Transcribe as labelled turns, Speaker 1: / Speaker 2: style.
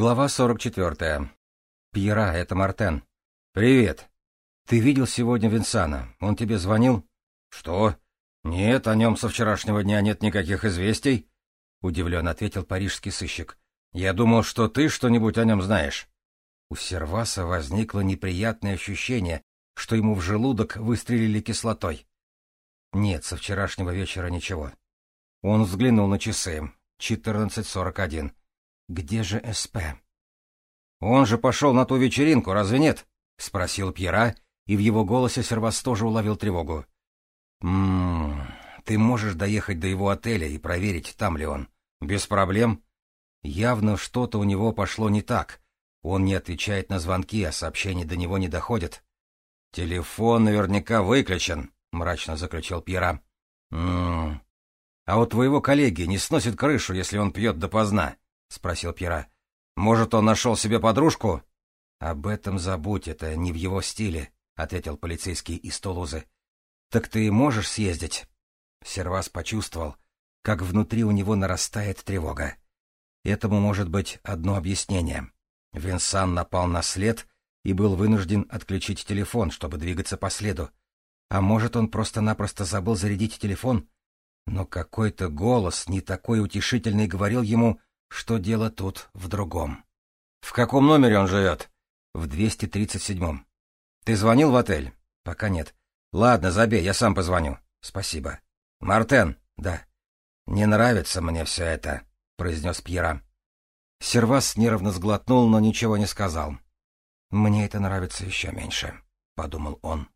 Speaker 1: Глава 44. Пьера, это Мартен. Привет. Ты видел сегодня Винсана? Он тебе звонил? Что? Нет, о нем со вчерашнего дня нет никаких известий. Удивленно ответил парижский сыщик. Я думал, что ты что-нибудь о нем знаешь. У Серваса возникло неприятное ощущение, что ему в желудок выстрелили кислотой. Нет, со вчерашнего вечера ничего. Он взглянул на часы. 14.41. Где же СП? Он же пошел на ту вечеринку, разве нет? Спросил Пьера, и в его голосе Сервас тоже уловил тревогу. Ммм, ты можешь доехать до его отеля и проверить, там ли он. Без проблем. Явно что-то у него пошло не так. Он не отвечает на звонки, а сообщения до него не доходят. Телефон наверняка выключен, мрачно заключил Пьера. Ммм. А у твоего коллеги не сносит крышу, если он пьет допоздна. — спросил Пьера. — Может, он нашел себе подружку? — Об этом забудь, это не в его стиле, — ответил полицейский из Тулузы. — Так ты можешь съездить? Сервас почувствовал, как внутри у него нарастает тревога. Этому может быть одно объяснение. Винсан напал на след и был вынужден отключить телефон, чтобы двигаться по следу. А может, он просто-напросто забыл зарядить телефон? Но какой-то голос, не такой утешительный, говорил ему, что дело тут в другом. — В каком номере он живет? — В 237-м. — Ты звонил в отель? — Пока нет. — Ладно, забей, я сам позвоню. — Спасибо. — Мартен? — Да. — Не нравится мне все это, — произнес Пьера. Сервас нервно сглотнул, но ничего не сказал. — Мне это нравится еще меньше, — подумал он.